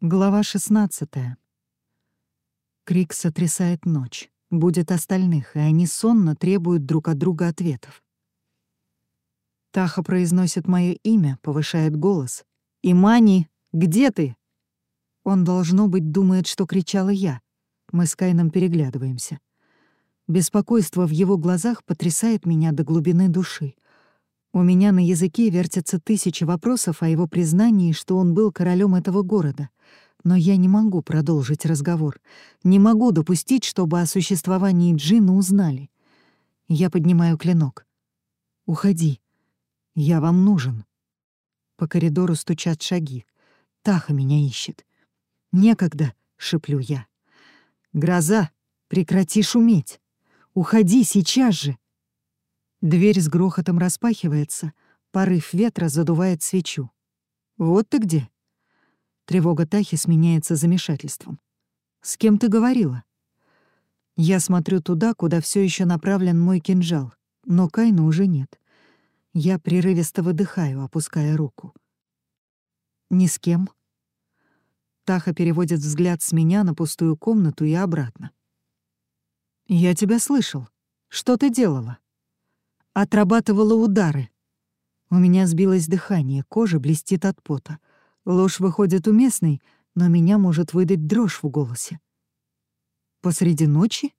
Глава 16. Крик сотрясает ночь. Будет остальных, и они сонно требуют друг от друга ответов. Таха произносит мое имя, повышает голос. «Имани, где ты?» Он, должно быть, думает, что кричала я. Мы с Кайном переглядываемся. Беспокойство в его глазах потрясает меня до глубины души. У меня на языке вертятся тысячи вопросов о его признании, что он был королем этого города — но я не могу продолжить разговор. Не могу допустить, чтобы о существовании Джина узнали. Я поднимаю клинок. «Уходи. Я вам нужен». По коридору стучат шаги. Таха меня ищет. «Некогда», — шеплю я. «Гроза, прекрати шуметь. Уходи сейчас же». Дверь с грохотом распахивается, порыв ветра задувает свечу. «Вот ты где?» Тревога Тахи сменяется замешательством. «С кем ты говорила?» Я смотрю туда, куда все еще направлен мой кинжал, но Кайна уже нет. Я прерывисто выдыхаю, опуская руку. «Ни с кем». Таха переводит взгляд с меня на пустую комнату и обратно. «Я тебя слышал. Что ты делала?» «Отрабатывала удары». У меня сбилось дыхание, кожа блестит от пота. Ложь выходит уместной, но меня может выдать дрожь в голосе. Посреди ночи?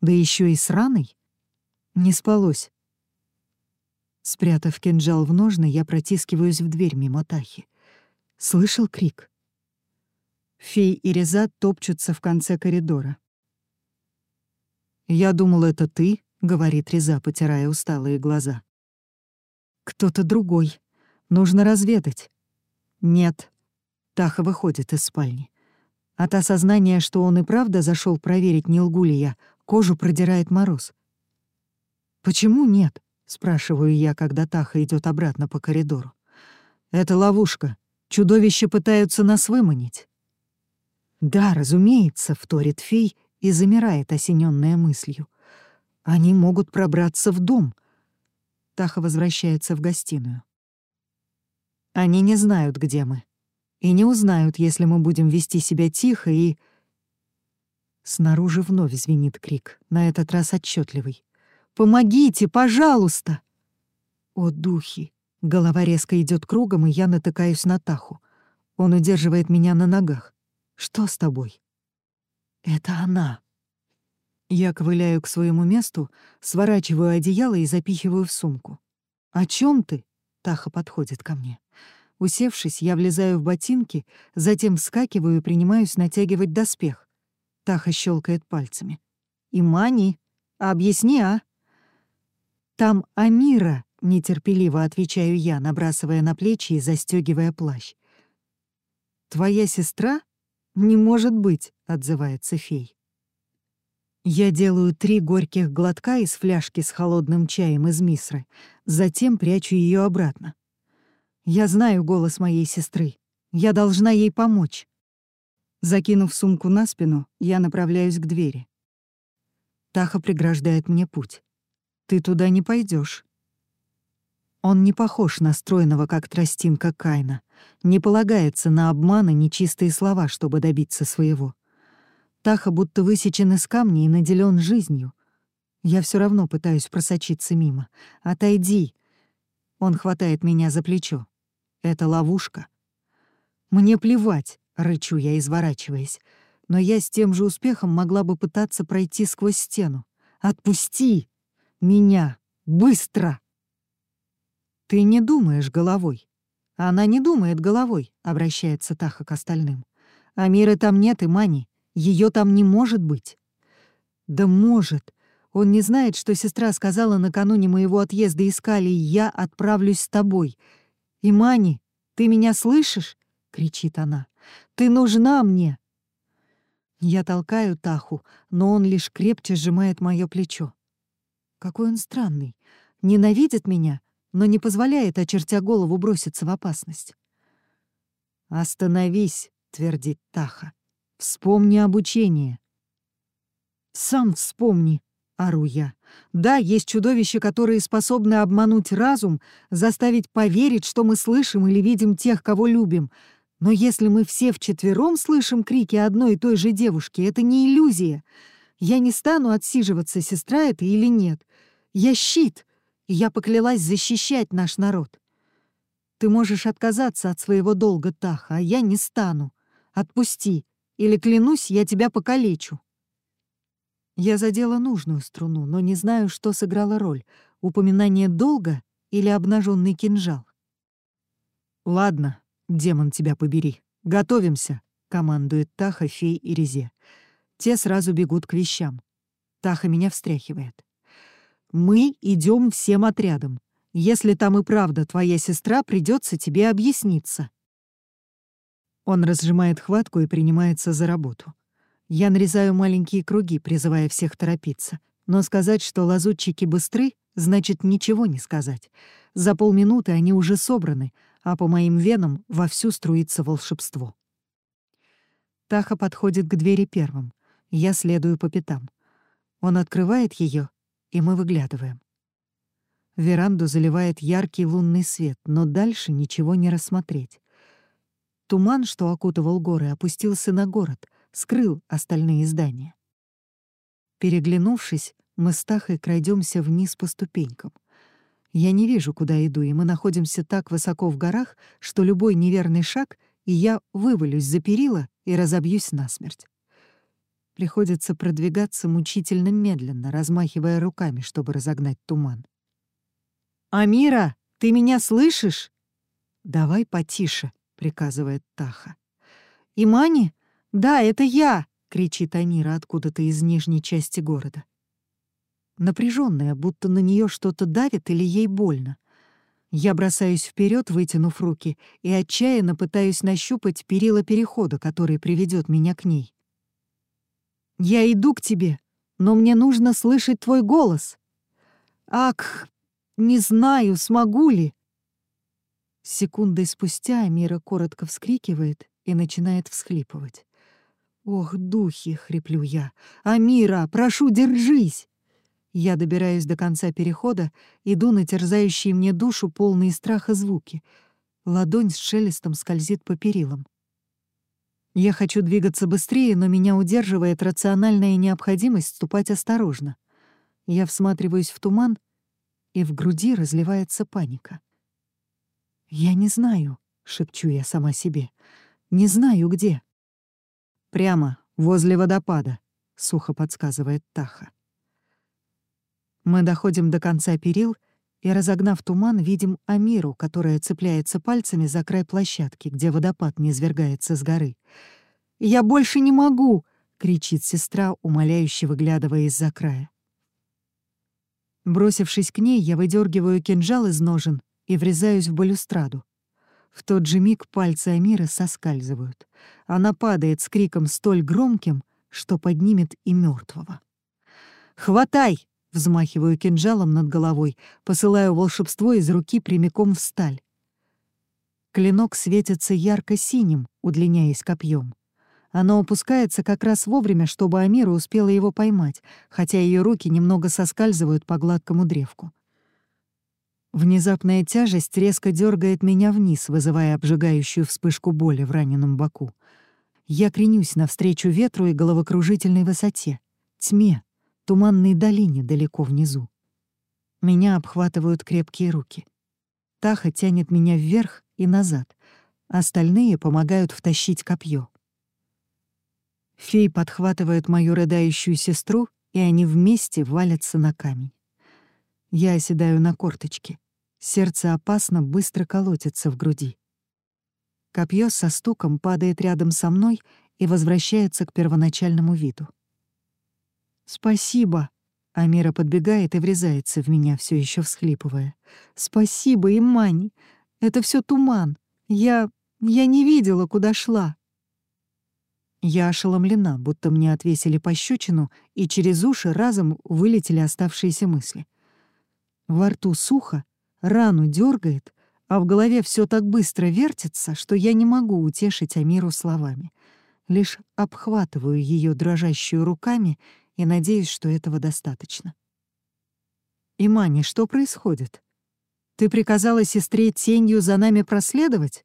Да еще и с раной? Не спалось. Спрятав кинжал в ножны, я протискиваюсь в дверь мимо Тахи. Слышал крик? Фей и Реза топчутся в конце коридора. «Я думал, это ты», — говорит Реза, потирая усталые глаза. «Кто-то другой. Нужно разведать. Нет. Таха выходит из спальни. От осознания, что он и правда зашел проверить, не лгу ли я, кожу продирает мороз. «Почему нет?» — спрашиваю я, когда Таха идет обратно по коридору. «Это ловушка. Чудовища пытаются нас выманить». «Да, разумеется», — вторит фей и замирает, осененная мыслью. «Они могут пробраться в дом». Таха возвращается в гостиную. Они не знают, где мы. И не узнают, если мы будем вести себя тихо и... Снаружи вновь звенит крик, на этот раз отчетливый. «Помогите, пожалуйста!» О, духи! Голова резко идет кругом, и я натыкаюсь на Таху. Он удерживает меня на ногах. «Что с тобой?» «Это она!» Я ковыляю к своему месту, сворачиваю одеяло и запихиваю в сумку. «О чем ты?» Таха подходит ко мне. Усевшись, я влезаю в ботинки, затем вскакиваю и принимаюсь натягивать доспех. Таха щелкает пальцами. «Имани, объясни, а?» «Там Амира», — нетерпеливо отвечаю я, набрасывая на плечи и застегивая плащ. «Твоя сестра? Не может быть», — отзывается фей. Я делаю три горьких глотка из фляжки с холодным чаем из мисры, затем прячу ее обратно. Я знаю голос моей сестры. Я должна ей помочь. Закинув сумку на спину, я направляюсь к двери. Таха преграждает мне путь. Ты туда не пойдешь. Он не похож на стройного, как тростинка Кайна, не полагается на обман и нечистые слова, чтобы добиться своего. Таха будто высечен из камня и наделен жизнью. Я все равно пытаюсь просочиться мимо. «Отойди!» Он хватает меня за плечо. Это ловушка. Мне плевать, рычу я, изворачиваясь, но я с тем же успехом могла бы пытаться пройти сквозь стену. Отпусти меня! Быстро! Ты не думаешь головой. Она не думает головой, обращается Таха к остальным. А мира там нет и Мани. Ее там не может быть. Да может. Он не знает, что сестра сказала накануне моего отъезда из Калии, я отправлюсь с тобой. «Имани, ты меня слышишь?» — кричит она. «Ты нужна мне!» Я толкаю Таху, но он лишь крепче сжимает мое плечо. Какой он странный. Ненавидит меня, но не позволяет, очертя голову, броситься в опасность. «Остановись», — твердит Таха. «Вспомни обучение». «Сам вспомни», ору я. Да, есть чудовища, которые способны обмануть разум, заставить поверить, что мы слышим или видим тех, кого любим. Но если мы все вчетвером слышим крики одной и той же девушки, это не иллюзия. Я не стану отсиживаться, сестра это или нет. Я щит, и я поклялась защищать наш народ. Ты можешь отказаться от своего долга, Таха, а я не стану. Отпусти, или, клянусь, я тебя покалечу. Я задела нужную струну, но не знаю, что сыграло роль — упоминание долга или обнаженный кинжал. «Ладно, демон тебя побери. Готовимся», — командует Таха, Фей и Резе. Те сразу бегут к вещам. Таха меня встряхивает. «Мы идем всем отрядом. Если там и правда твоя сестра, придется тебе объясниться». Он разжимает хватку и принимается за работу. Я нарезаю маленькие круги, призывая всех торопиться. Но сказать, что лазутчики быстры, значит ничего не сказать. За полминуты они уже собраны, а по моим венам вовсю струится волшебство. Таха подходит к двери первым. Я следую по пятам. Он открывает ее, и мы выглядываем. Веранду заливает яркий лунный свет, но дальше ничего не рассмотреть. Туман, что окутывал горы, опустился на город, скрыл остальные здания. Переглянувшись, мы с Тахой крадемся вниз по ступенькам. Я не вижу, куда иду, и мы находимся так высоко в горах, что любой неверный шаг, и я вывалюсь за перила и разобьюсь насмерть. Приходится продвигаться мучительно медленно, размахивая руками, чтобы разогнать туман. «Амира, ты меня слышишь?» «Давай потише», — приказывает Таха. «Имани? Да, это я!» — кричит Амира откуда-то из нижней части города. Напряженная, будто на нее что-то давит или ей больно. Я бросаюсь вперед, вытянув руки, и отчаянно пытаюсь нащупать перила перехода, который приведет меня к ней. «Я иду к тебе, но мне нужно слышать твой голос». «Ак, не знаю, смогу ли». Секундой спустя Амира коротко вскрикивает и начинает всхлипывать. «Ох, духи!» — хриплю я. «Амира, прошу, держись!» Я добираюсь до конца перехода, иду на терзающие мне душу полные страха звуки. Ладонь с шелестом скользит по перилам. Я хочу двигаться быстрее, но меня удерживает рациональная необходимость ступать осторожно. Я всматриваюсь в туман и в груди разливается паника. «Я не знаю», — шепчу я сама себе, — «не знаю, где». «Прямо, возле водопада», — сухо подсказывает Таха. Мы доходим до конца перил и, разогнав туман, видим Амиру, которая цепляется пальцами за край площадки, где водопад не извергается с горы. «Я больше не могу!» — кричит сестра, умоляюще выглядывая из-за края. Бросившись к ней, я выдергиваю кинжал из ножен и врезаюсь в балюстраду. В тот же миг пальцы Амиры соскальзывают. Она падает с криком столь громким, что поднимет и мертвого. «Хватай!» — взмахиваю кинжалом над головой, посылаю волшебство из руки прямиком в сталь. Клинок светится ярко-синим, удлиняясь копьем. Оно опускается как раз вовремя, чтобы Амира успела его поймать, хотя ее руки немного соскальзывают по гладкому древку. Внезапная тяжесть резко дергает меня вниз, вызывая обжигающую вспышку боли в раненом боку. Я кренюсь навстречу ветру и головокружительной высоте, тьме, туманной долине далеко внизу. Меня обхватывают крепкие руки. Таха тянет меня вверх и назад, остальные помогают втащить копье. Фей подхватывает мою рыдающую сестру, и они вместе валятся на камень. Я оседаю на корточке. Сердце опасно быстро колотится в груди. Копье со стуком падает рядом со мной и возвращается к первоначальному виду. «Спасибо!» Амира подбегает и врезается в меня, все еще всхлипывая. «Спасибо, Имань! Это все туман. Я... я не видела, куда шла». Я ошеломлена, будто мне отвесили пощечину, и через уши разом вылетели оставшиеся мысли. Во рту сухо, рану дергает, а в голове все так быстро вертится, что я не могу утешить Амиру словами. Лишь обхватываю ее дрожащую руками и надеюсь, что этого достаточно. «Имани, что происходит? Ты приказала сестре тенью за нами проследовать?»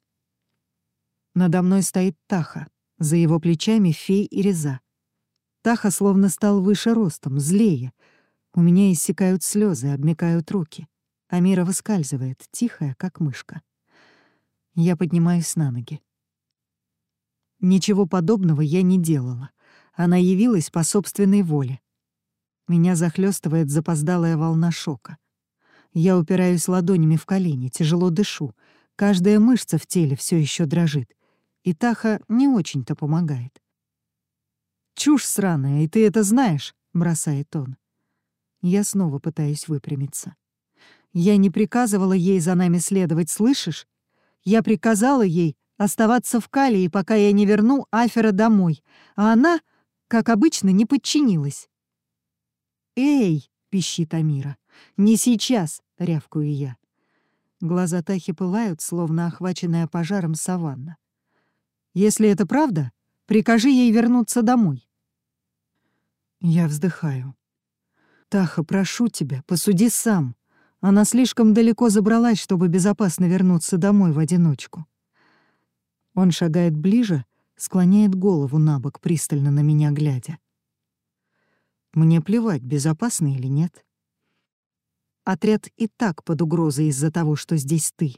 Надо мной стоит Таха, за его плечами фей и реза. Таха словно стал выше ростом, злее. У меня иссякают слезы, обмекают руки. Амира выскальзывает, тихая, как мышка. Я поднимаюсь на ноги. Ничего подобного я не делала. Она явилась по собственной воле. Меня захлестывает запоздалая волна шока. Я упираюсь ладонями в колени, тяжело дышу. Каждая мышца в теле все еще дрожит. И Таха не очень-то помогает. «Чушь сраная, и ты это знаешь», — бросает он. Я снова пытаюсь выпрямиться. «Я не приказывала ей за нами следовать, слышишь? Я приказала ей оставаться в Калии, пока я не верну Афера домой, а она, как обычно, не подчинилась». «Эй!» — пищит Амира. «Не сейчас!» — рявкую я. Глаза Тахи пылают, словно охваченная пожаром саванна. «Если это правда, прикажи ей вернуться домой». Я вздыхаю. «Таха, прошу тебя, посуди сам. Она слишком далеко забралась, чтобы безопасно вернуться домой в одиночку. Он шагает ближе, склоняет голову на бок, пристально на меня глядя. Мне плевать, безопасно или нет. Отряд и так под угрозой из-за того, что здесь ты.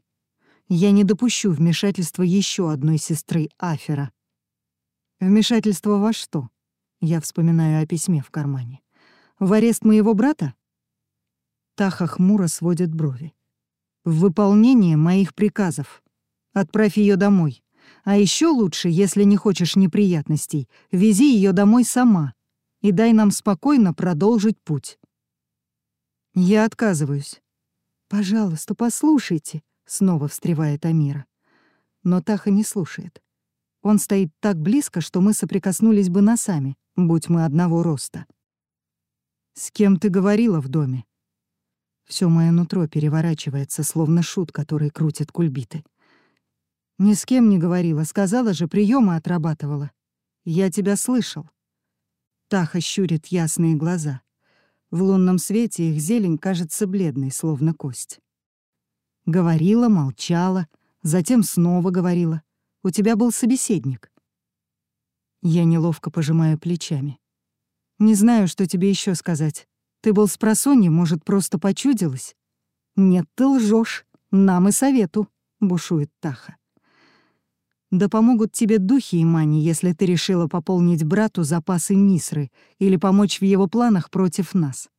Я не допущу вмешательства еще одной сестры Афера. Вмешательство во что? Я вспоминаю о письме в кармане. В арест моего брата? Таха хмуро сводит брови. «В выполнение моих приказов. Отправь ее домой. А еще лучше, если не хочешь неприятностей, вези ее домой сама и дай нам спокойно продолжить путь». Я отказываюсь. «Пожалуйста, послушайте», — снова встревает Амира. Но Таха не слушает. Он стоит так близко, что мы соприкоснулись бы носами, будь мы одного роста. «С кем ты говорила в доме?» Все мое нутро переворачивается, словно шут, который крутит кульбиты. Ни с кем не говорила, сказала же, приемы отрабатывала. Я тебя слышал. Таха щурит ясные глаза. В лунном свете их зелень кажется бледной, словно кость. Говорила, молчала, затем снова говорила. У тебя был собеседник. Я неловко пожимаю плечами. Не знаю, что тебе еще сказать. Ты был с просонья, может, просто почудилась? Нет, ты лжешь. Нам и совету, бушует Таха. Да помогут тебе духи и мани, если ты решила пополнить брату запасы Мисры или помочь в его планах против нас.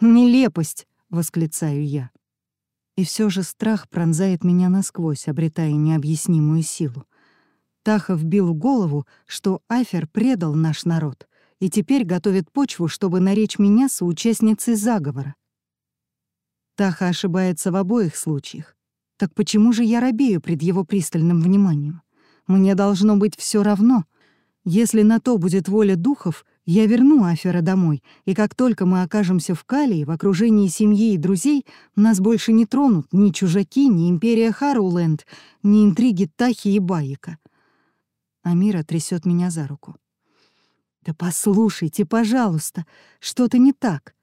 Нелепость, восклицаю я. И все же страх пронзает меня насквозь, обретая необъяснимую силу. Таха вбил в голову, что Афер предал наш народ, и теперь готовит почву, чтобы наречь меня соучастницей заговора. Таха ошибается в обоих случаях. Так почему же я робею пред его пристальным вниманием? Мне должно быть все равно. Если на то будет воля духов, я верну Афера домой, и как только мы окажемся в Калии, в окружении семьи и друзей, нас больше не тронут ни чужаки, ни империя Харуленд, ни интриги Тахи и Баика. Амира трясет меня за руку. «Да послушайте, пожалуйста, что-то не так».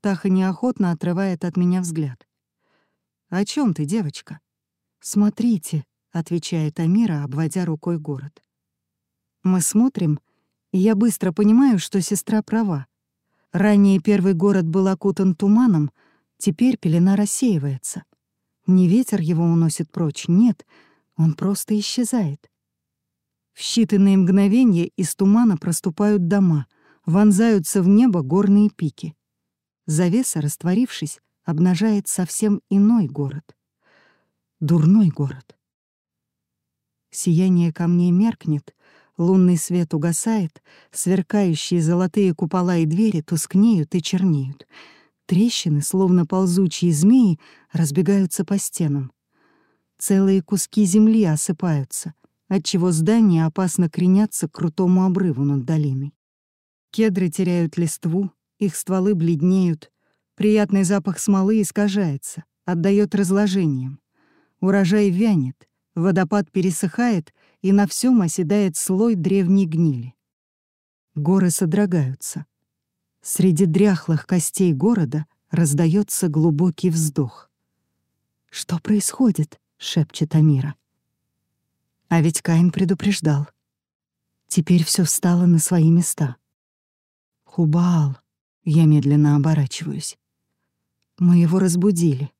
Таха неохотно отрывает от меня взгляд. «О чем ты, девочка?» «Смотрите», — отвечает Амира, обводя рукой город. Мы смотрим, и я быстро понимаю, что сестра права. Ранее первый город был окутан туманом, теперь пелена рассеивается. Не ветер его уносит прочь, нет, он просто исчезает. В считанные мгновения из тумана проступают дома, вонзаются в небо горные пики. Завеса, растворившись, обнажает совсем иной город. Дурной город. Сияние камней меркнет, лунный свет угасает, сверкающие золотые купола и двери тускнеют и чернеют. Трещины, словно ползучие змеи, разбегаются по стенам. Целые куски земли осыпаются — отчего здания опасно кренятся к крутому обрыву над долиной. Кедры теряют листву, их стволы бледнеют, приятный запах смолы искажается, отдает разложением. Урожай вянет, водопад пересыхает, и на всем оседает слой древней гнили. Горы содрогаются. Среди дряхлых костей города раздается глубокий вздох. «Что происходит?» — шепчет Амира. А ведь Каин предупреждал. Теперь все встало на свои места. Хубал. Я медленно оборачиваюсь. Мы его разбудили.